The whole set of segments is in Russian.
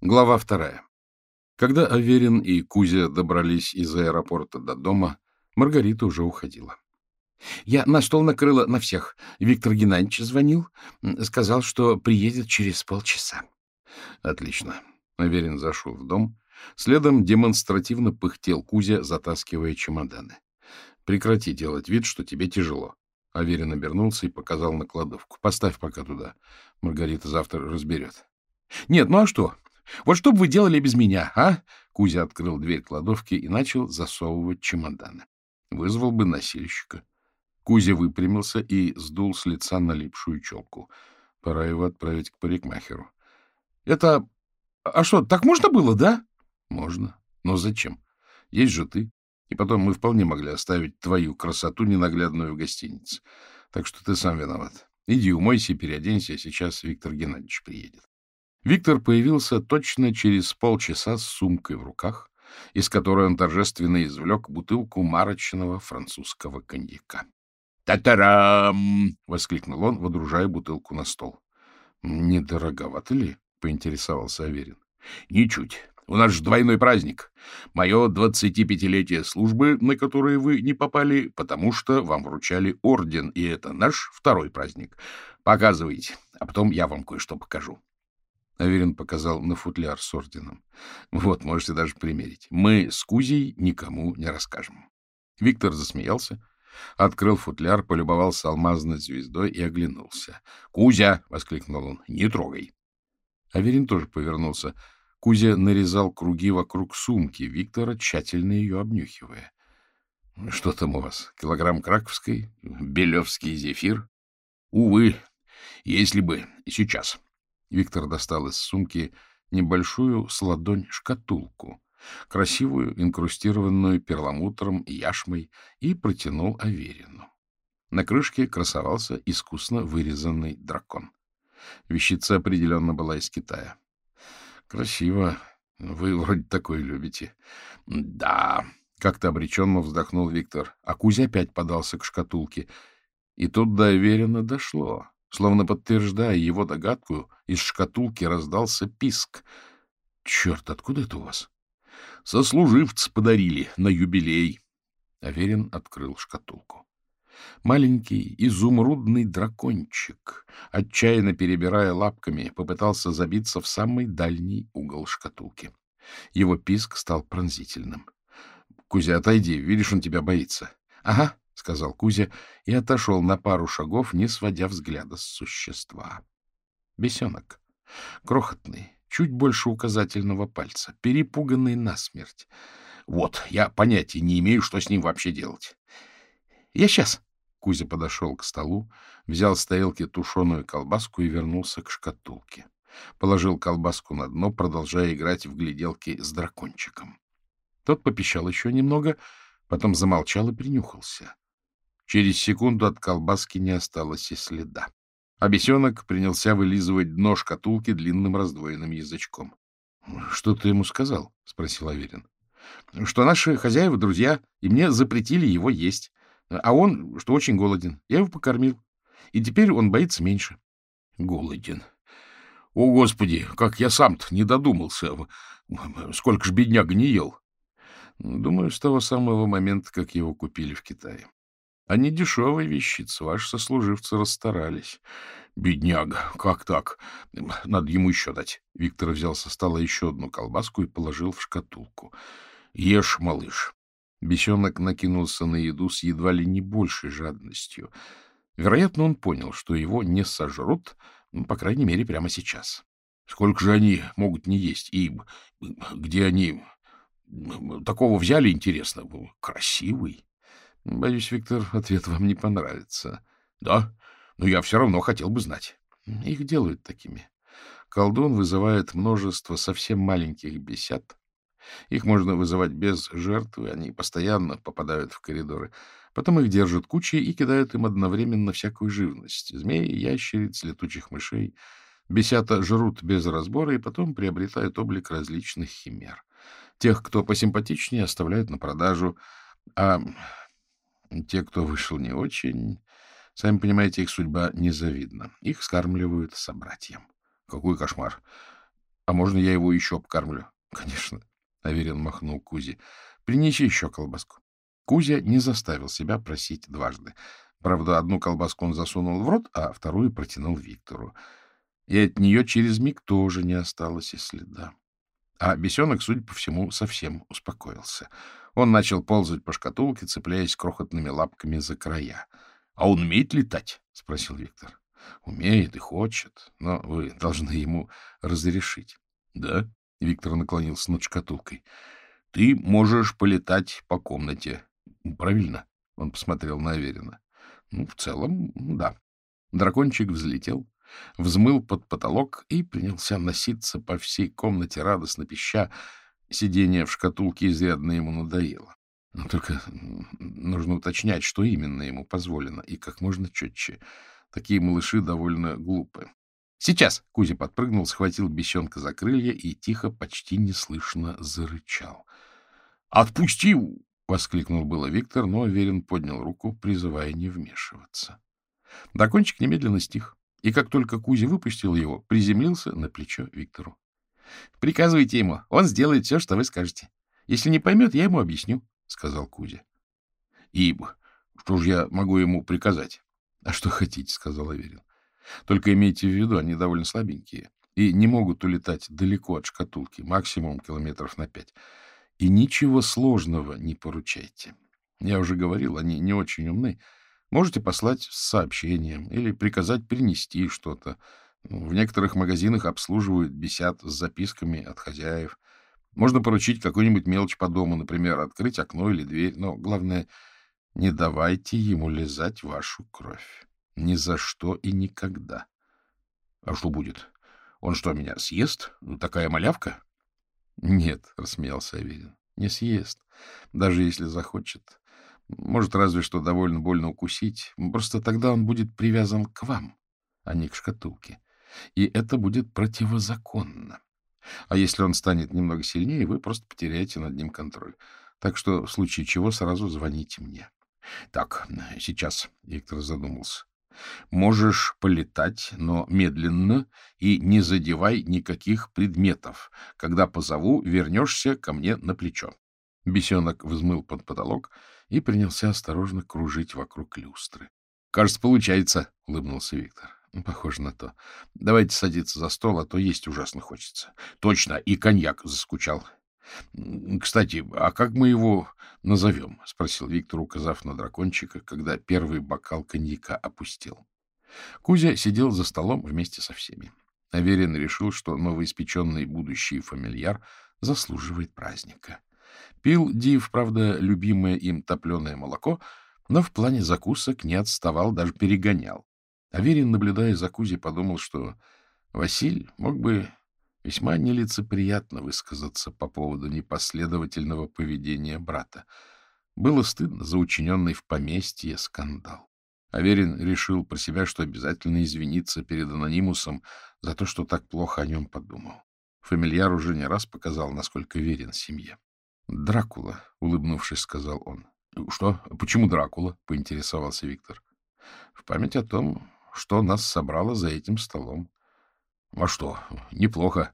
Глава вторая. Когда Аверин и Кузя добрались из аэропорта до дома, Маргарита уже уходила. — Я на стол накрыла на всех. Виктор Геннадьевич звонил, сказал, что приедет через полчаса. — Отлично. Аверин зашел в дом. Следом демонстративно пыхтел Кузя, затаскивая чемоданы. — Прекрати делать вид, что тебе тяжело. Аверин обернулся и показал на кладовку. — Поставь пока туда. Маргарита завтра разберет. — Нет, ну а что? Вот что бы вы делали без меня, а? Кузя открыл дверь кладовки и начал засовывать чемоданы. Вызвал бы носильщика. Кузя выпрямился и сдул с лица налипшую челку. Пора его отправить к парикмахеру. — Это... А что, так можно было, да? — Можно. Но зачем? Есть же ты. И потом мы вполне могли оставить твою красоту ненаглядную в гостинице. Так что ты сам виноват. Иди умойся, переоденься, а сейчас Виктор Геннадьевич приедет. Виктор появился точно через полчаса с сумкой в руках, из которой он торжественно извлек бутылку марочного французского коньяка. «Та-тарам!» — воскликнул он, водружая бутылку на стол. «Недороговато ли?» — поинтересовался Аверин. «Ничуть. У нас же двойной праздник. Мое двадцатипятилетие службы, на которое вы не попали, потому что вам вручали орден, и это наш второй праздник. Показывайте, а потом я вам кое-что покажу». Аверин показал на футляр с орденом. Вот, можете даже примерить. Мы с Кузей никому не расскажем. Виктор засмеялся, открыл футляр, полюбовался алмазной звездой и оглянулся. «Кузя!» — воскликнул он. «Не трогай!» Аверин тоже повернулся. Кузя нарезал круги вокруг сумки Виктора, тщательно ее обнюхивая. — Что там у вас? Килограмм краковской? Белевский зефир? — Увы, если бы. Сейчас. Виктор достал из сумки небольшую с ладонь шкатулку, красивую, инкрустированную перламутром и яшмой, и протянул Аверину. На крышке красовался искусно вырезанный дракон. Вещица определенно была из Китая. — Красиво. Вы вроде такое любите. — Да. Как-то обреченно вздохнул Виктор, а Кузя опять подался к шкатулке. И тут до Аверина дошло. Словно подтверждая его догадку, из шкатулки раздался писк. — Черт, откуда это у вас? — Сослуживцы подарили на юбилей. Аверин открыл шкатулку. Маленький изумрудный дракончик, отчаянно перебирая лапками, попытался забиться в самый дальний угол шкатулки. Его писк стал пронзительным. — Кузя, отойди, видишь, он тебя боится. — Ага, — сказал Кузя и отошел на пару шагов, не сводя взгляда с существа. Бесенок. Крохотный, чуть больше указательного пальца, перепуганный насмерть. Вот, я понятия не имею, что с ним вообще делать. — Я сейчас. Кузя подошел к столу, взял с тарелки тушеную колбаску и вернулся к шкатулке. Положил колбаску на дно, продолжая играть в гляделки с дракончиком. Тот попищал еще немного, потом замолчал и принюхался. Через секунду от колбаски не осталось и следа. А бесенок принялся вылизывать дно шкатулки длинным раздвоенным язычком. — Что ты ему сказал? — спросил Аверин. — Что наши хозяева друзья, и мне запретили его есть. А он, что очень голоден. Я его покормил. И теперь он боится меньше. — Голоден. О, Господи, как я сам-то не додумался. Сколько ж бедняга не ел. Думаю, с того самого момента, как его купили в Китае. А не дешевая вещица, ваши сослуживцы расстарались. Бедняга, как так? Надо ему еще дать. Виктор взял со стола еще одну колбаску и положил в шкатулку. Ешь, малыш. Бесенок накинулся на еду с едва ли не большей жадностью. Вероятно, он понял, что его не сожрут, ну, по крайней мере, прямо сейчас. Сколько же они могут не есть? И где они такого взяли, интересно? Красивый. Боюсь, Виктор, ответ вам не понравится. Да, но я все равно хотел бы знать. Их делают такими. Колдун вызывает множество совсем маленьких бесят. Их можно вызывать без жертвы, они постоянно попадают в коридоры. Потом их держат кучей и кидают им одновременно всякую живность. Змеи, ящериц, летучих мышей. Бесята жрут без разбора и потом приобретают облик различных химер. Тех, кто посимпатичнее, оставляют на продажу, а те, кто вышел не очень, сами понимаете, их судьба незавидна. Их скармливают собратьям. Какой кошмар! А можно я его еще обкармлю? — Конечно, — Аверин махнул Кузе. — Принеси еще колбаску. Кузя не заставил себя просить дважды. Правда, одну колбаску он засунул в рот, а вторую протянул Виктору. И от нее через миг тоже не осталось и следа. А бесенок, судя по всему, совсем успокоился. Он начал ползать по шкатулке, цепляясь крохотными лапками за края. — А он умеет летать? — спросил Виктор. — Умеет и хочет, но вы должны ему разрешить. — Да? — Виктор наклонился над шкатулкой. — Ты можешь полетать по комнате. — Правильно? — он посмотрел на Аверина. — Ну, в целом, да. Дракончик взлетел, взмыл под потолок и принялся носиться по всей комнате, радостно пища. Сидение в шкатулке изрядно ему надоело. Но только нужно уточнять, что именно ему позволено, и как можно четче. Такие малыши довольно глупы. Сейчас Кузя подпрыгнул, схватил бесенка за крылья и тихо, почти неслышно зарычал. — Отпусти! — воскликнул было Виктор, но Аверин поднял руку, призывая не вмешиваться. Дракончик немедленно стих, и как только Кузя выпустил его, приземлился на плечо Виктору. — Приказывайте ему, он сделает все, что вы скажете. Если не поймет, я ему объясню, — сказал Кузя. — И что же я могу ему приказать? — А что хотите, — сказал Аверин. — Только имейте в виду, они довольно слабенькие и не могут улетать далеко от шкатулки, максимум километров на пять. И ничего сложного не поручайте. Я уже говорил, они не очень умны. Можете послать с сообщением или приказать принести что-то. В некоторых магазинах обслуживают бесят с записками от хозяев. Можно поручить какую-нибудь мелочь по дому, например, открыть окно или дверь. Но главное, не давайте ему лизать вашу кровь. Ни за что и никогда. А что будет? Он что, меня съест? Ну, такая малявка? — Нет, — рассмеялся Аверин, — не съест, даже если захочет. Может, разве что довольно больно укусить. Просто тогда он будет привязан к вам, а не к шкатулке. И это будет противозаконно. А если он станет немного сильнее, вы просто потеряете над ним контроль. Так что в случае чего сразу звоните мне. — Так, сейчас, — Виктор задумался. Можешь полетать, но медленно и не задевай никаких предметов. Когда позову, вернешься ко мне на плечо. Бесенок взмыл под потолок и принялся осторожно кружить вокруг люстры. — Кажется, получается, — улыбнулся Виктор. — Похоже на то. Давайте садиться за стол, а то есть ужасно хочется. — Точно, и коньяк заскучал. — Кстати, а как мы его назовем? — спросил Виктор, указав на дракончика, когда первый бокал коньяка опустил. Кузя сидел за столом вместе со всеми. Аверин решил, что новоиспеченный будущий фамильяр заслуживает праздника. Пил Див, правда, любимое им топленое молоко, но в плане закусок не отставал, даже перегонял. Аверин, наблюдая за Кузей, подумал, что Василь мог бы Весьма нелицеприятно высказаться по поводу непоследовательного поведения брата. Было стыдно за учиненный в поместье скандал. Аверин решил про себя, что обязательно извиниться перед анонимусом за то, что так плохо о нем подумал. Фамильяр уже не раз показал, насколько верен семье. «Дракула», — улыбнувшись, сказал он. «Что? Почему Дракула?» — поинтересовался Виктор. «В память о том, что нас собрало за этим столом. — А что, неплохо.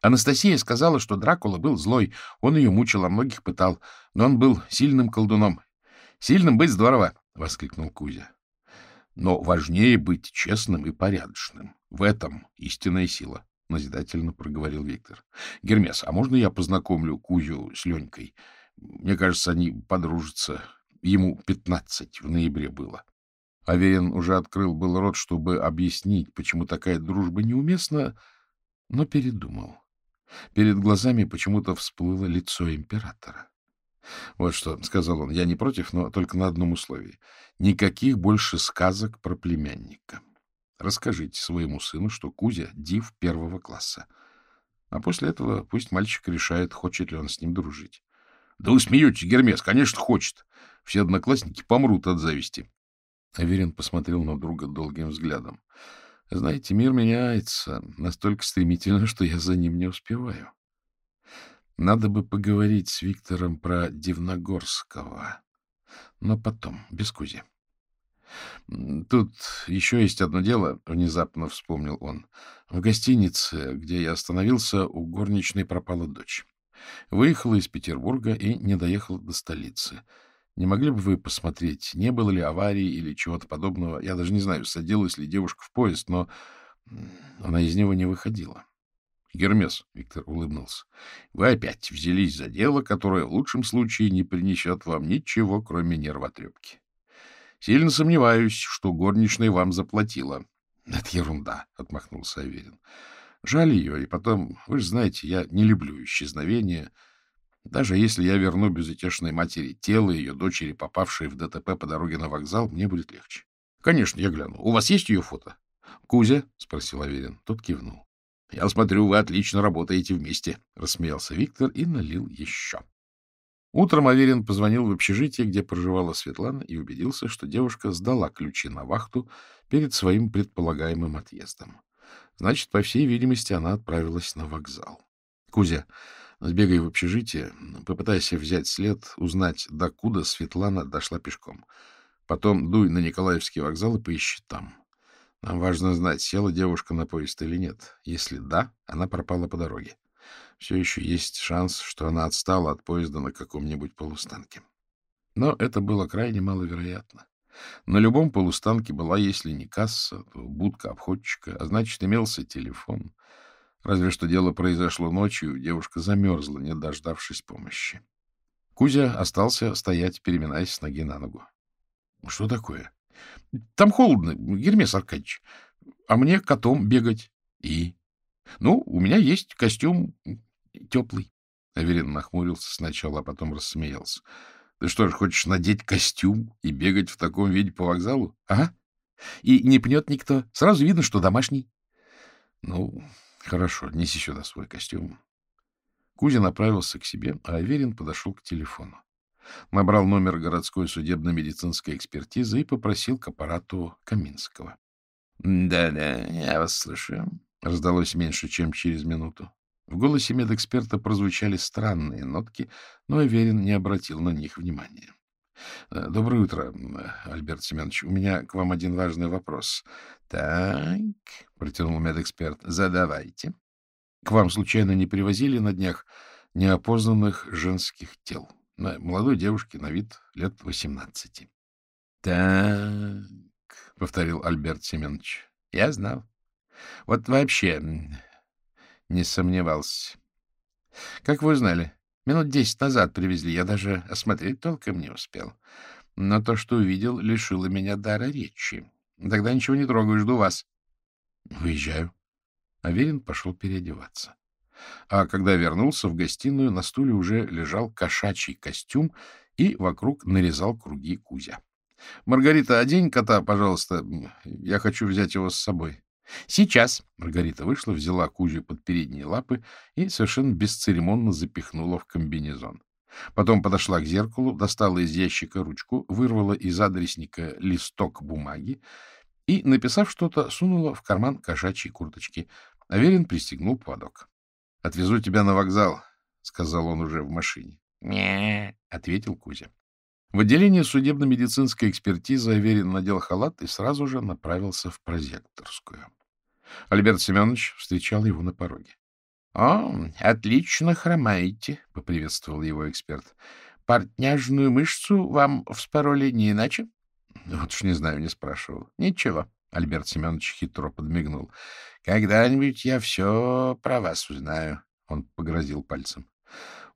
Анастасия сказала, что Дракула был злой, он ее мучил, а многих пытал, но он был сильным колдуном. — Сильным быть здорово! — воскликнул Кузя. — Но важнее быть честным и порядочным. В этом истинная сила, — назидательно проговорил Виктор. — Гермес, а можно я познакомлю Кузю с Ленькой? Мне кажется, они подружатся. Ему пятнадцать в ноябре было. Аверин уже открыл был рот, чтобы объяснить, почему такая дружба неуместна, но передумал. Перед глазами почему-то всплыло лицо императора. — Вот что, — сказал он, — я не против, но только на одном условии. Никаких больше сказок про племянника. Расскажите своему сыну, что Кузя — див первого класса. А после этого пусть мальчик решает, хочет ли он с ним дружить. — Да вы смеетесь, Гермес, конечно, хочет. Все одноклассники помрут от зависти. Аверин посмотрел на друга долгим взглядом. — Знаете, мир меняется настолько стремительно, что я за ним не успеваю. Надо бы поговорить с Виктором про Дивногорского, но потом, без Кузи. Тут еще есть одно дело, — внезапно вспомнил он. В гостинице, где я остановился, у горничной пропала дочь. Выехала из Петербурга и не доехала до столицы. Не могли бы вы посмотреть, не было ли аварии или чего-то подобного? Я даже не знаю, садилась ли девушка в поезд, но она из него не выходила. — Гермес, — Виктор улыбнулся, — вы опять взялись за дело, которое в лучшем случае не принесет вам ничего, кроме нервотрепки. Сильно сомневаюсь, что горничная вам заплатила. — Это ерунда, — отмахнулся Аверин. — Жаль ее, и потом, вы же знаете, я не люблю исчезновения. Даже если я верну безутешной матери тело ее дочери, попавшей в ДТП по дороге на вокзал, мне будет легче. — Конечно, я гляну. У вас есть ее фото? — Кузя? — спросил Аверин. Тот кивнул. — Я смотрю, вы отлично работаете вместе, — рассмеялся Виктор и налил еще. Утром Аверин позвонил в общежитие, где проживала Светлана, и убедился, что девушка сдала ключи на вахту перед своим предполагаемым отъездом. Значит, по всей видимости, она отправилась на вокзал. — Кузя, сбегай в общежитие, попытайся взять след, узнать, докуда Светлана дошла пешком. Потом дуй на Николаевский вокзал и поищи там. Нам важно знать, села девушка на поезд или нет. Если да, она пропала по дороге. Все еще есть шанс, что она отстала от поезда на каком-нибудь полустанке. Но это было крайне маловероятно. На любом полустанке была, если не касса, то будка обходчика, а значит, имелся телефон. Разве что дело произошло ночью, девушка замерзла, не дождавшись помощи. Кузя остался стоять, переминаясь с ноги на ногу. — Что такое? — Там холодно, Гермес Аркадьевич. А мне котом бегать. — И? — Ну, у меня есть костюм теплый. Аверин нахмурился сначала, а потом рассмеялся. — Ты что ж, хочешь надеть костюм и бегать в таком виде по вокзалу? — Ага. И не пнет никто. Сразу видно, что домашний. — Ну, хорошо, неси сюда свой костюм. Кузя направился к себе, а Аверин подошел к телефону набрал номер городской судебно-медицинской экспертизы и попросил к аппарату Каминского. «Да — Да-да, я вас слушаю, — раздалось меньше, чем через минуту. В голосе медэксперта прозвучали странные нотки, но Аверин не обратил на них внимания. «Э, — Доброе утро, Альберт Семенович. У меня к вам один важный вопрос. — Так, — протянул медэксперт, — задавайте. — К вам случайно не привозили на днях неопознанных женских тел? — молодой девушке на вид лет восемнадцати. — Так, — повторил Альберт Семенович, — я знал. Вот вообще не сомневался. Как вы узнали? Минут десять назад привезли, я даже осмотреть толком не успел. Но то, что увидел, лишило меня дара речи. Тогда ничего не трогаю, жду вас. Выезжаю. Аверин пошел переодеваться. А когда вернулся в гостиную, на стуле уже лежал кошачий костюм, и вокруг нарезал круги Кузя. — Маргарита, одень кота, пожалуйста. Я хочу взять его с собой. — Сейчас. Маргарита вышла, взяла Кузю под передние лапы и совершенно бесцеремонно запихнула в комбинезон. Потом подошла к зеркалу, достала из ящика ручку, вырвала из адресника листок бумаги и, написав что-то, сунула в карман кошачьей курточки. Аверин пристегнул поводок. — Отвезу тебя на вокзал, — сказал он уже в машине. — Не, — ответил Кузя. В отделении судебно-медицинской экспертизы Аверин надел халат и сразу же направился в прозекторскую. Альберт Семенович встречал его на пороге. — О, отлично хромаете, — поприветствовал его эксперт. — Портняжную мышцу вам вспороли не иначе? — Вот уж не знаю, не спрашивал. — Ничего. Альберт Семенович хитро подмигнул. — Когда-нибудь я все про вас узнаю. Он погрозил пальцем. —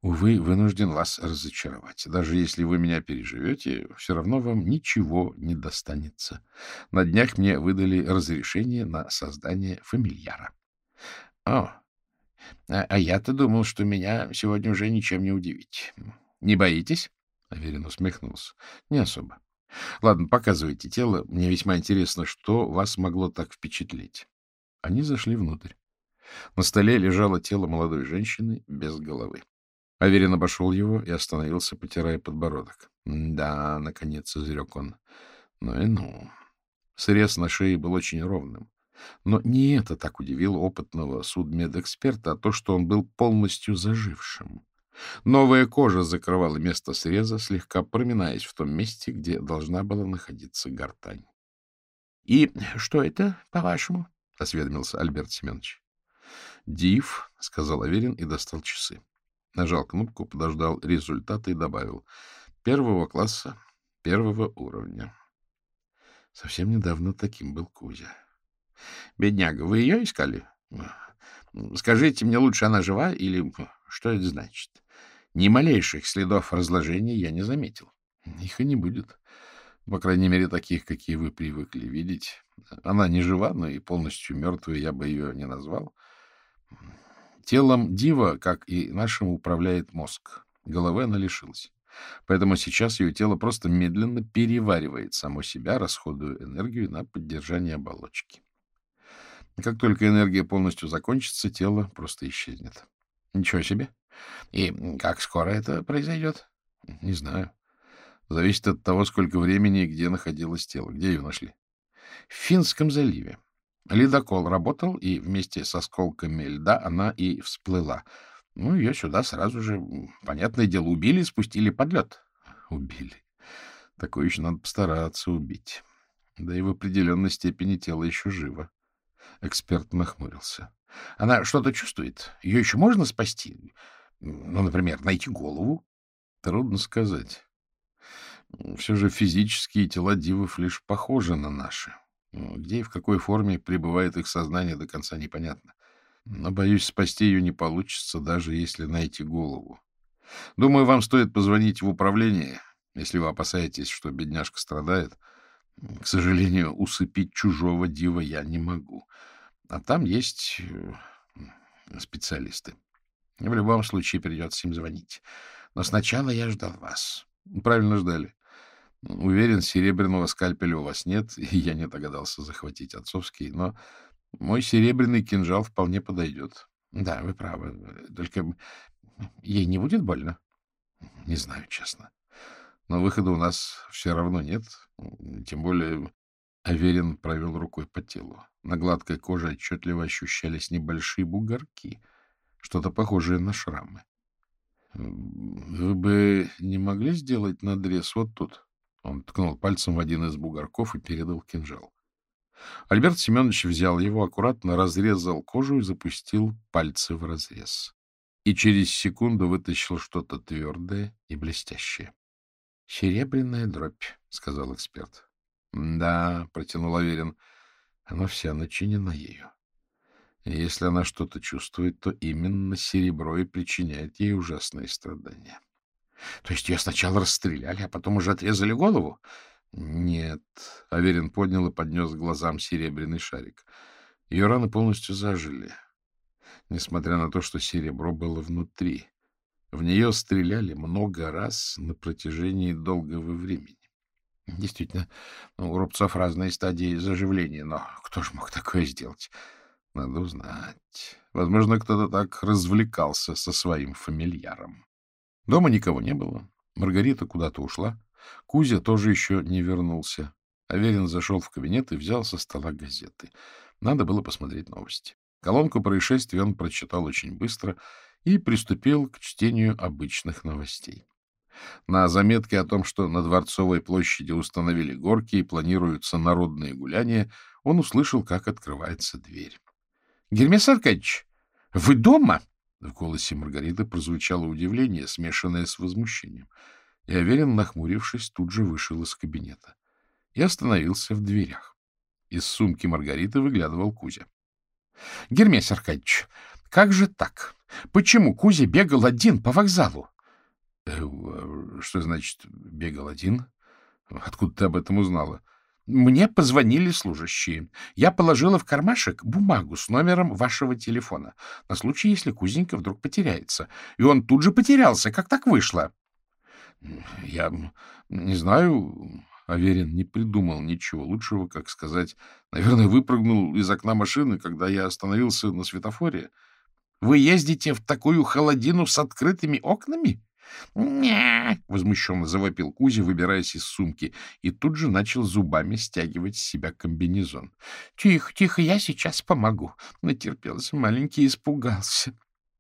Увы, вынужден вас разочаровать. Даже если вы меня переживете, все равно вам ничего не достанется. На днях мне выдали разрешение на создание фамильяра. — О, а, а я-то думал, что меня сегодня уже ничем не удивить. Не боитесь? — Аверин усмехнулся. — Не особо. Ладно, показывайте тело. Мне весьма интересно, что вас могло так впечатлить. Они зашли внутрь. На столе лежало тело молодой женщины без головы. Аверин обошел его и остановился, потирая подбородок. — Да, — наконец изрек он. — Ну и ну. Срез на шее был очень ровным. Но не это так удивило опытного судмедэксперта, а то, что он был полностью зажившим. Новая кожа закрывала место среза, слегка проминаясь в том месте, где должна была находиться гортань. — И что это, по-вашему? — осведомился Альберт Семенович. — Див, — сказал Аверин и достал часы. Нажал кнопку, подождал результаты и добавил. — Первого класса, первого уровня. Совсем недавно таким был Кузя. — Бедняга, вы ее искали? Скажите мне лучше, она жива или что это значит? Ни малейших следов разложения я не заметил. Их и не будет. По крайней мере, таких, какие вы привыкли видеть. Она не жива, но и полностью мертвая я бы ее не назвал. Телом Дива, как и нашим, управляет мозг. Головы она лишилась. Поэтому сейчас ее тело просто медленно переваривает само себя, расходуя энергию на поддержание оболочки. Как только энергия полностью закончится, тело просто исчезнет. Ничего себе. И как скоро это произойдет? Не знаю. Зависит от того, сколько времени и где находилось тело. Где ее нашли? В Финском заливе. Ледокол работал, и вместе с осколками льда она и всплыла. Ну, ее сюда сразу же, понятное дело, убили и спустили под лед. Убили. Такое еще надо постараться убить. Да и в определенной степени тело еще живо. Эксперт нахмурился. Она что-то чувствует? Ее еще можно спасти? Ну, например, найти голову? Трудно сказать. Все же физические тела дивов лишь похожи на наши. Где и в какой форме пребывает их сознание, до конца непонятно. Но, боюсь, спасти ее не получится, даже если найти голову. Думаю, вам стоит позвонить в управление, если вы опасаетесь, что бедняжка страдает. К сожалению, усыпить чужого дива я не могу. А там есть э, специалисты. В любом случае придется им звонить. Но сначала я ждал вас. Правильно ждали. Уверен, серебряного скальпеля у вас нет, и я не догадался захватить отцовский, но мой серебряный кинжал вполне подойдет. Да, вы правы. Только ей не будет больно? Не знаю, честно. Но выхода у нас все равно нет. Тем более Аверин провел рукой по телу. На гладкой коже отчетливо ощущались небольшие бугорки, что-то похожее на шрамы. — Вы бы не могли сделать надрез вот тут? Он ткнул пальцем в один из бугорков и передал кинжал. Альберт Семенович взял его, аккуратно разрезал кожу и запустил пальцы в разрез. И через секунду вытащил что-то твердое и блестящее. — Серебряная дробь, — сказал эксперт. — Да, — протянул Аверин, — она вся начинена ею. если она что-то чувствует, то именно серебро и причиняет ей ужасные страдания. — То есть ее сначала расстреляли, а потом уже отрезали голову? — Нет. Аверин поднял и поднес к глазам серебряный шарик. Ее раны полностью зажили, несмотря на то, что серебро было внутри. В нее стреляли много раз на протяжении долгого времени. Действительно, у рубцов разные стадии заживления, но кто же мог такое сделать? Надо узнать. Возможно, кто-то так развлекался со своим фамильяром. Дома никого не было. Маргарита куда-то ушла. Кузя тоже еще не вернулся. Аверин зашел в кабинет и взял со стола газеты. Надо было посмотреть новости. Колонку происшествий он прочитал очень быстро и приступил к чтению обычных новостей. На заметке о том, что на Дворцовой площади установили горки и планируются народные гуляния, он услышал, как открывается дверь. — Гермес Аркадьевич, вы дома? В голосе Маргариты прозвучало удивление, смешанное с возмущением. И Аверин, нахмурившись, тут же вышел из кабинета и остановился в дверях. Из сумки Маргариты выглядывал Кузя. — Гермес Аркадьевич, как же так? Почему Кузя бегал один по вокзалу? Э, — Что значит бегал один? Откуда ты об этом узнала? — Мне позвонили служащие. Я положила в кармашек бумагу с номером вашего телефона на случай, если Кузенька вдруг потеряется. И он тут же потерялся. Как так вышло? — Я не знаю. Аверин не придумал ничего лучшего, как сказать. Наверное, выпрыгнул из окна машины, когда я остановился на светофоре. — Вы ездите в такую холодину с открытыми окнами? — «Ня!» — возмущенно завопил Кузя, выбираясь из сумки, и тут же начал зубами стягивать с себя комбинезон. — Тихо, тихо, я сейчас помогу. Натерпелся маленький, испугался.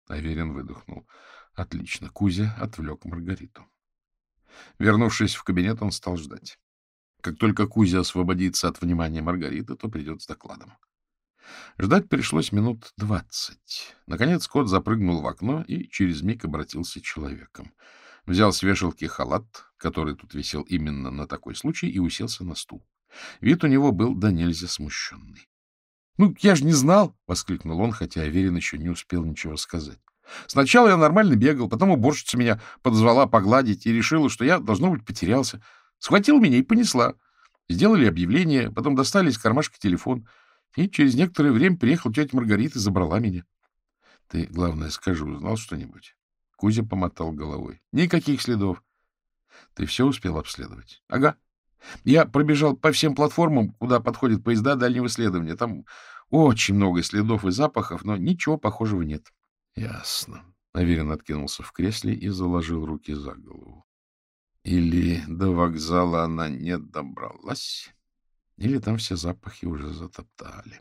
Аверин выдохнул. Отлично. Кузя отвлек Маргариту. Вернувшись в кабинет, он стал ждать. Как только Кузя освободится от внимания Маргариты, то придет с докладом. Ждать пришлось минут двадцать. Наконец кот запрыгнул в окно и через миг обратился человеком. Взял с вешалки халат, который тут висел именно на такой случай, и уселся на стул. Вид у него был до нельзя смущенный. — Ну, я же не знал! — воскликнул он, хотя Аверин еще не успел ничего сказать. Сначала я нормально бегал, потом уборщица меня подозвала погладить и решила, что я, должно быть, потерялся. Схватила меня и понесла. Сделали объявление, потом достали из кармашка телефон. И через некоторое время приехала тетя Маргарита и забрала меня. — Ты, главное, скажи, узнал что-нибудь? Кузя помотал головой. — Никаких следов. — Ты все успел обследовать? — Ага. Я пробежал по всем платформам, куда подходят поезда дальнего следования. Там очень много следов и запахов, но ничего похожего нет. — Ясно. Аверин откинулся в кресле и заложил руки за голову. Или до вокзала она не добралась, или там все запахи уже затоптали.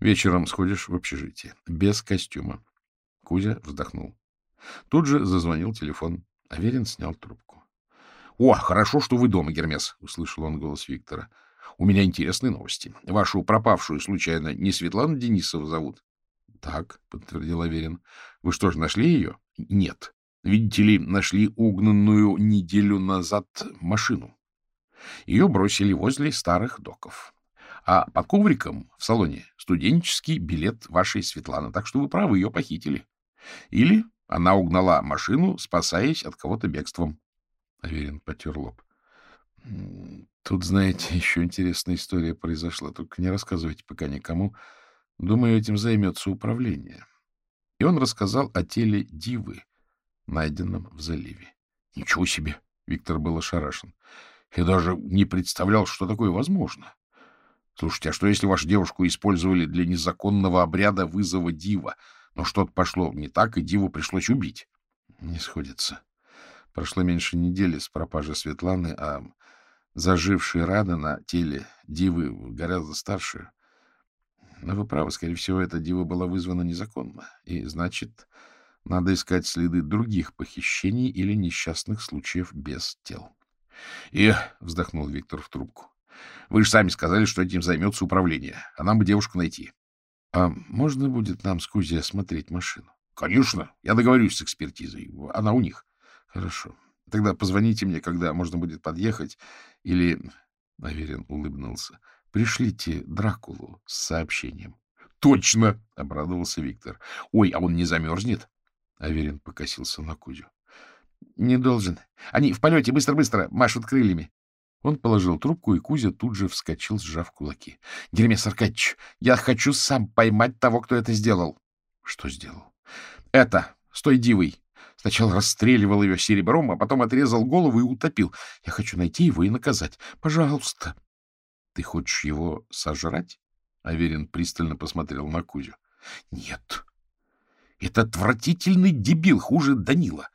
Вечером сходишь в общежитие. Без костюма. Кузя вздохнул. Тут же зазвонил телефон. Аверин снял трубку. — О, хорошо, что вы дома, Гермес, — услышал он голос Виктора. — У меня интересные новости. Вашу пропавшую, случайно, не Светлану Денисову зовут? — Так, — подтвердил Аверин. — Вы что же, нашли ее? — Нет. Видите ли, нашли угнанную неделю назад машину. Ее бросили возле старых доков. А под ковриком в салоне студенческий билет вашей Светланы, так что вы правы, ее похитили. Или она угнала машину, спасаясь от кого-то бегством. Аверин потер лоб. Тут, знаете, еще интересная история произошла. Только не рассказывайте пока никому. Думаю, этим займется управление. И он рассказал о теле Дивы, найденном в заливе. — Ничего себе! — Виктор был ошарашен. — Я даже не представлял, что такое возможно. Слушайте, а что, если вашу девушку использовали для незаконного обряда вызова Дива? Но что-то пошло не так, и Диву пришлось убить. Не сходится. Прошло меньше недели с пропажи Светланы, а зажившие раны на теле Дивы гораздо старше. Но вы правы, скорее всего, эта Дива была вызвана незаконно. И, значит, надо искать следы других похищений или несчастных случаев без тел. — И, — вздохнул Виктор в трубку, — вы же сами сказали, что этим займется управление, а нам бы девушку найти. — А можно будет нам с Кузей осмотреть машину? — Конечно. Я договорюсь с экспертизой. Она у них. — Хорошо. Тогда позвоните мне, когда можно будет подъехать, или... — Аверин улыбнулся. — Пришлите Дракулу с сообщением. — Точно! — обрадовался Виктор. — Ой, а он не замерзнет? Аверин покосился на Кузю. — Не должен. Они в полете быстро-быстро машут крыльями. Он положил трубку, и Кузя тут же вскочил, сжав кулаки. — Гермес Аркадьевич, я хочу сам поймать того, кто это сделал. — Что сделал? — Это, с той дивой. Сначала расстреливал ее серебром, а потом отрезал голову и утопил. Я хочу найти его и наказать. Пожалуйста. — Ты хочешь его сожрать? Аверин пристально посмотрел на Кузю. — Нет. Это отвратительный дебил, хуже Данила.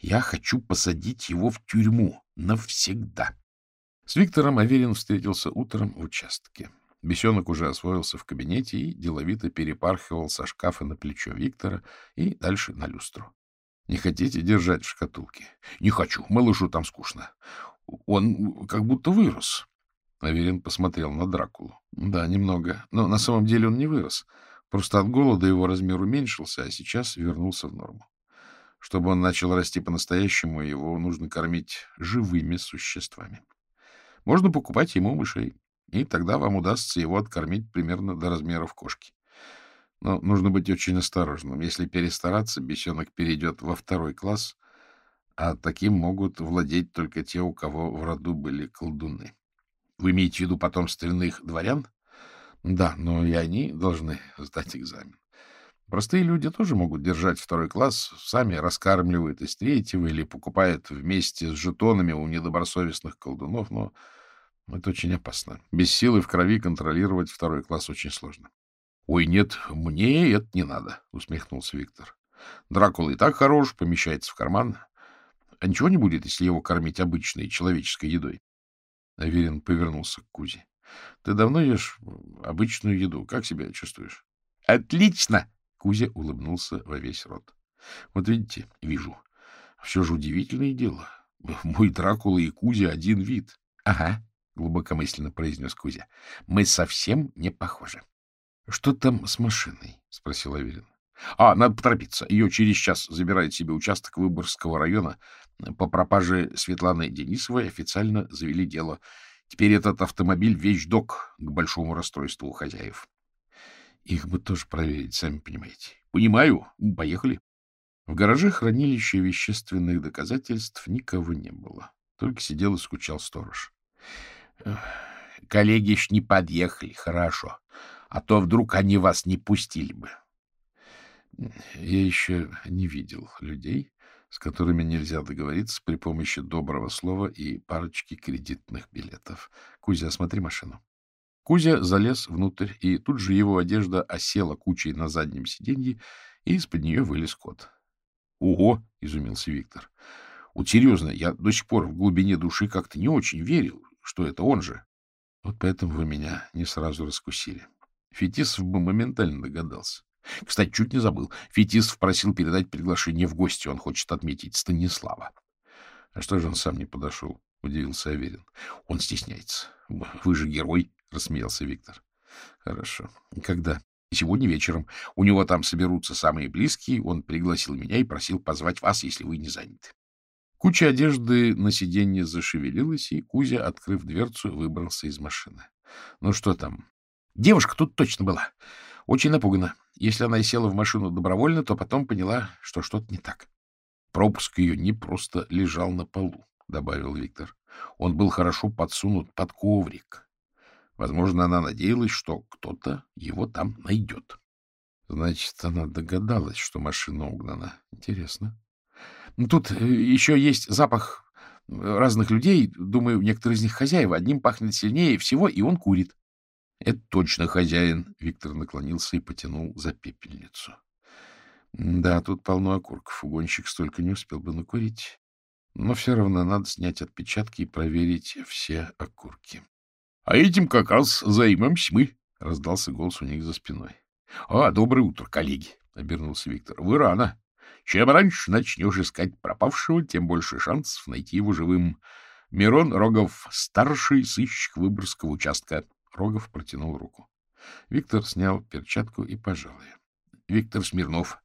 Я хочу посадить его в тюрьму навсегда. С Виктором Аверин встретился утром в участке. Бесенок уже освоился в кабинете и деловито перепархивал со шкафа на плечо Виктора и дальше на люстру. — Не хотите держать в шкатулке? — Не хочу. Малышу там скучно. Он как будто вырос. Аверин посмотрел на Дракулу. — Да, немного. Но на самом деле он не вырос. Просто от голода его размер уменьшился, а сейчас вернулся в норму. Чтобы он начал расти по-настоящему, его нужно кормить живыми существами. Можно покупать ему мышей, и тогда вам удастся его откормить примерно до размеров кошки. Но нужно быть очень осторожным. Если перестараться, бесенок перейдет во второй класс, а таким могут владеть только те, у кого в роду были колдуны. Вы имеете в виду потомственных дворян? Да, но и они должны сдать экзамен. Простые люди тоже могут держать второй класс, сами раскармливают из третьего или покупают вместе с жетонами у недобросовестных колдунов, но это очень опасно. Без силы в крови контролировать второй класс очень сложно. — Ой, нет, мне это не надо, — усмехнулся Виктор. Дракула и так хорош, помещается в карман. А ничего не будет, если его кормить обычной человеческой едой? Аверин повернулся к Кузе. — Ты давно ешь обычную еду? Как себя чувствуешь? — Отлично! Кузя улыбнулся во весь рот. — Вот видите, вижу. Все же удивительное дело. Мой Дракула и Кузя один вид. — Ага, — глубокомысленно произнес Кузя. — Мы совсем не похожи. — Что там с машиной? — спросил Аверин. — А, надо поторопиться. Ее через час забирает себе участок Выборгского района. По пропаже Светланы Денисовой официально завели дело. Теперь этот автомобиль — вещдок к большому расстройству у хозяев. Их бы тоже проверить, сами понимаете. — Понимаю. Поехали. В гараже хранилища вещественных доказательств никого не было. Только сидел и скучал сторож. — Коллеги ж не подъехали, хорошо. А то вдруг они вас не пустили бы. Я еще не видел людей, с которыми нельзя договориться при помощи доброго слова и парочки кредитных билетов. Кузя, осмотри машину. Кузя залез внутрь, и тут же его одежда осела кучей на заднем сиденье, и из-под нее вылез кот. — Ого! — изумился Виктор. — Вот серьезно, я до сих пор в глубине души как-то не очень верил, что это он же. Вот поэтому вы меня не сразу раскусили. Фетисов бы моментально догадался. Кстати, чуть не забыл. Фетисов просил передать приглашение в гости. Он хочет отметить Станислава. — А что же он сам не подошел? — удивился Аверин. — Он стесняется. — Вы же герой, — рассмеялся Виктор. — Хорошо. Когда? — Сегодня вечером. У него там соберутся самые близкие. Он пригласил меня и просил позвать вас, если вы не заняты. Куча одежды на сиденье зашевелилась, и Кузя, открыв дверцу, выбрался из машины. — Ну что там? — Девушка тут точно была. Очень напугана. Если она села в машину добровольно, то потом поняла, что что-то не так. Пропуск ее не просто лежал на полу, — добавил Виктор. Он был хорошо подсунут под коврик. Возможно, она надеялась, что кто-то его там найдет. Значит, она догадалась, что машина угнана. Интересно. Тут э, еще есть запах разных людей. Думаю, некоторые из них хозяева. Одним пахнет сильнее всего, и он курит. — Это точно хозяин. Виктор наклонился и потянул за пепельницу. — Да, тут полно окурков. Угонщик столько не успел бы накурить. Но все равно надо снять отпечатки и проверить все окурки. — А этим как раз займемся мы, — раздался голос у них за спиной. — А, доброе утро, коллеги, — обернулся Виктор. — Вы рано. Чем раньше начнешь искать пропавшего, тем больше шансов найти его живым. Мирон Рогов, старший сыщик Выборгского участка. Рогов протянул руку. Виктор снял перчатку и пожал ее. — Виктор Смирнов,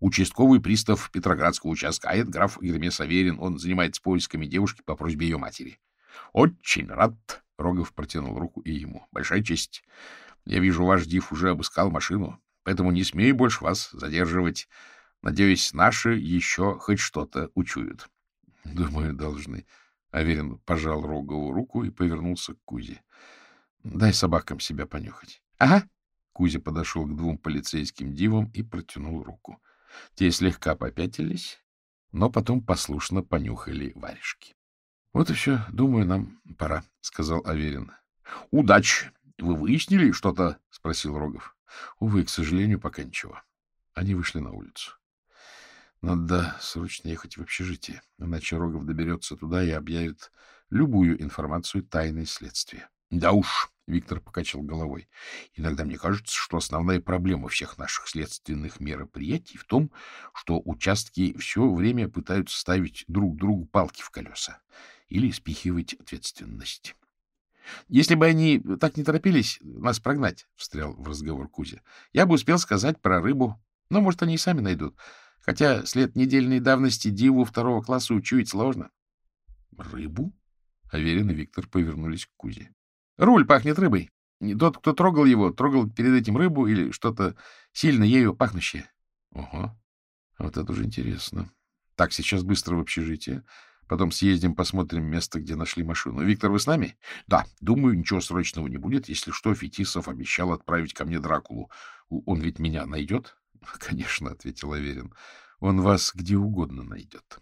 участковый пристав Петроградского участка, а это граф Гермес Аверин. Он занимается поисками девушки по просьбе ее матери. — Очень рад. Рогов протянул руку и ему. — Большая честь. Я вижу, ваш див уже обыскал машину, поэтому не смею больше вас задерживать. Надеюсь, наши еще хоть что-то учуют. — Думаю, должны. Аверин пожал Рогову руку и повернулся к Кузе. Дай собакам себя понюхать. — Ага. Кузя подошел к двум полицейским дивам и протянул руку. Те слегка попятились, но потом послушно понюхали варежки. — Вот все. Думаю, нам пора, — сказал Аверин. — Удачи! Вы выяснили что-то? — спросил Рогов. — Увы, к сожалению, пока ничего. Они вышли на улицу. Надо срочно ехать в общежитие, иначе Рогов доберется туда и объявит любую информацию тайной следствия. — Да уж, Виктор покачал головой. Иногда мне кажется, что основная проблема всех наших следственных мероприятий в том, что участки все время пытаются ставить друг другу палки в колеса или спихивать ответственность. — Если бы они так не торопились нас прогнать, — встрял в разговор Кузя, — я бы успел сказать про рыбу. Но, может, они и сами найдут. Хотя след недельной давности диву второго класса учуять сложно. — Рыбу? Аверин и Виктор повернулись к Кузе. Руль пахнет рыбой. Тот, кто трогал его, трогал перед этим рыбу или что-то сильно ею пахнущее. Ого, вот это уже интересно. Так, сейчас быстро в общежитие. Потом съездим, посмотрим место, где нашли машину. Виктор, вы с нами? Да, думаю, ничего срочного не будет. Если что, Фетисов обещал отправить ко мне Дракулу. Он ведь меня найдет? Конечно, ответил Аверин. Он вас где угодно найдет.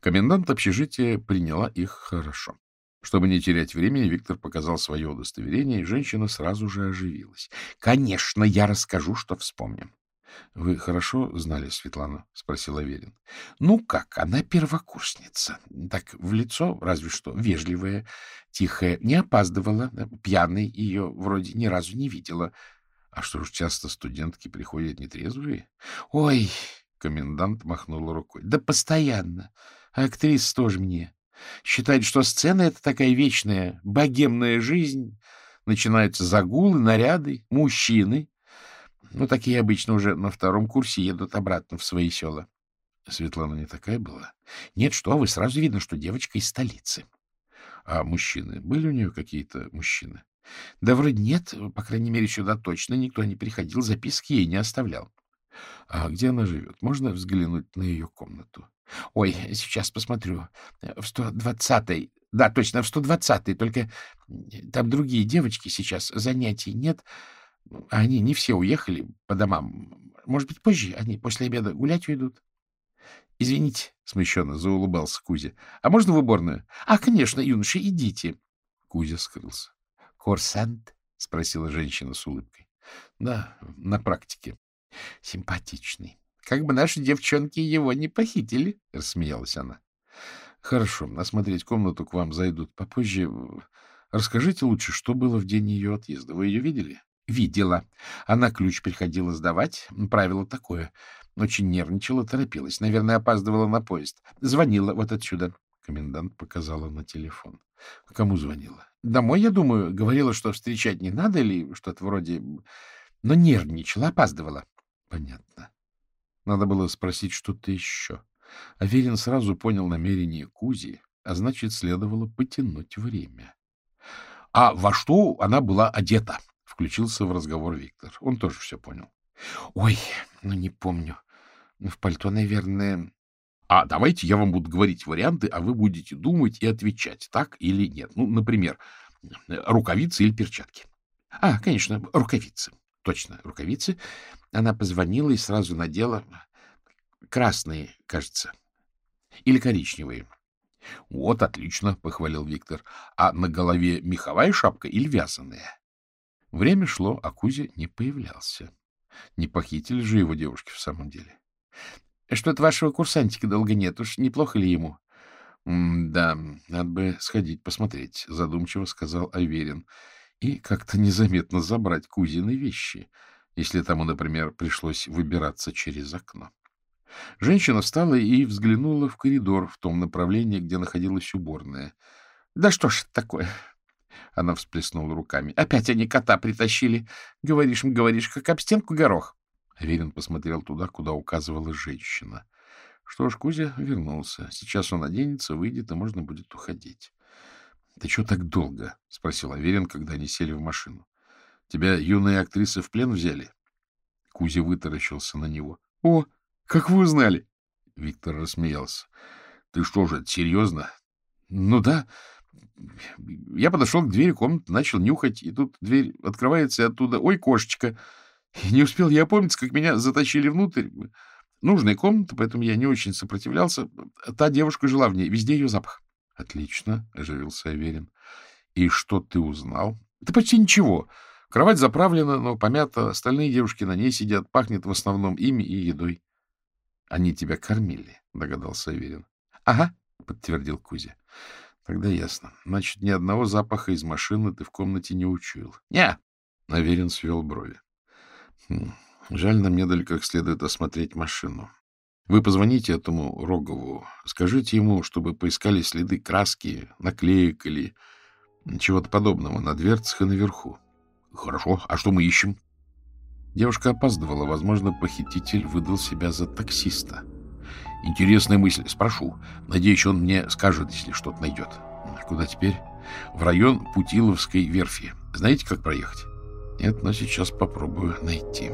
Комендант общежития приняла их хорошо. Чтобы не терять времени, Виктор показал свое удостоверение, и женщина сразу же оживилась. — Конечно, я расскажу, что вспомним. — Вы хорошо знали Светлану? — спросил Аверин. — Ну как, она первокурсница. Так, в лицо, разве что, вежливая, тихая, не опаздывала, пьяной ее вроде ни разу не видела. А что ж, часто студентки приходят нетрезвые? Ой, комендант махнул рукой. Да постоянно. А актриса тоже мне. Считает, что сцена — это такая вечная, богемная жизнь. Начинаются загулы, наряды, мужчины. Ну, такие обычно уже на втором курсе едут обратно в свои села. Светлана не такая была? Нет, что вы, сразу видно, что девочка из столицы. А мужчины? Были у нее какие-то мужчины? Да вроде нет, по крайней мере, сюда точно никто не приходил, записки ей не оставлял. А где она живет? Можно взглянуть на ее комнату? Ой, сейчас посмотрю. В 120-й. Да, точно, в 120-й. Только там другие девочки сейчас, занятий нет. А они не все уехали по домам. Может быть, позже они после обеда гулять уйдут? Извините, — смущенно заулыбался Кузя. — А можно в уборную? — А, конечно, юноша, идите. Кузя скрылся. — Курсант? — спросила женщина с улыбкой. — Да, на практике. — Симпатичный. Как бы наши девчонки его не похитили, — рассмеялась она. — Хорошо, осмотреть комнату к вам зайдут попозже. Расскажите лучше, что было в день ее отъезда. Вы ее видели? — Видела. Она ключ приходила сдавать. Правило такое. Очень нервничала, торопилась. Наверное, опаздывала на поезд. Звонила вот отсюда. Комендант показала на телефон. — Кому звонила? — Домой, я думаю. Говорила, что встречать не надо или что-то вроде... Но нервничала, опаздывала. — Понятно. Надо было спросить что-то еще. Аверин сразу понял намерение Кузи, а значит, следовало потянуть время. — А во что она была одета? — включился в разговор Виктор. Он тоже все понял. — Ой, ну не помню. В пальто, наверное... — А давайте я вам буду говорить варианты, а вы будете думать и отвечать, так или нет. Ну, например, рукавицы или перчатки. — А, конечно, рукавицы. Точно, рукавицы. Она позвонила и сразу надела красные, кажется. Или коричневые. — Вот, отлично, — похвалил Виктор. — А на голове меховая шапка или вязаная? Время шло, а Кузя не появлялся. Не похитили же его девушки в самом деле. — Что-то вашего курсантика долго нет. Уж неплохо ли ему? — Да, надо бы сходить посмотреть, — задумчиво сказал Аверин и как-то незаметно забрать Кузины вещи, если тому, например, пришлось выбираться через окно. Женщина встала и взглянула в коридор в том направлении, где находилась уборная. — Да что ж такое? Она всплеснула руками. — Опять они кота притащили. Говоришь, говоришь, как об стенку горох. Аверин посмотрел туда, куда указывала женщина. Что ж, Кузя вернулся. Сейчас он оденется, выйдет, и можно будет уходить. — Ты что так долго? — спросил Аверин, когда они сели в машину. — Тебя юные актрисы в плен взяли? Кузя вытаращился на него. — О, как вы узнали? Виктор рассмеялся. — Ты что же, серьезно? — Ну да. Я подошел к двери комнаты, начал нюхать, и тут дверь открывается, и оттуда... Ой, кошечка! И не успел я опомниться, как меня затащили внутрь. Нужная комната, поэтому я не очень сопротивлялся. Та девушка жила в ней, везде ее запах. — Отлично, — оживился Аверин. — И что ты узнал? — Да почти ничего. Кровать заправлена, но помята. Остальные девушки на ней сидят. Пахнет в основном ими и едой. — Они тебя кормили, — догадался Аверин. — Ага, — подтвердил Кузя. — Тогда ясно. Значит, ни одного запаха из машины ты в комнате не учуял. — Не. Аверин свел брови. Хм, — Жаль, нам не как следует осмотреть машину. Вы позвоните этому Рогову, скажите ему, чтобы поискали следы краски, наклеек или чего-то подобного на дверцах и наверху. Хорошо, а что мы ищем? Девушка опаздывала. Возможно, похититель выдал себя за таксиста. Интересная мысль. Спрошу. Надеюсь, он мне скажет, если что-то найдет. Куда теперь? В район Путиловской верфи. Знаете, как проехать? Нет, но сейчас попробую найти.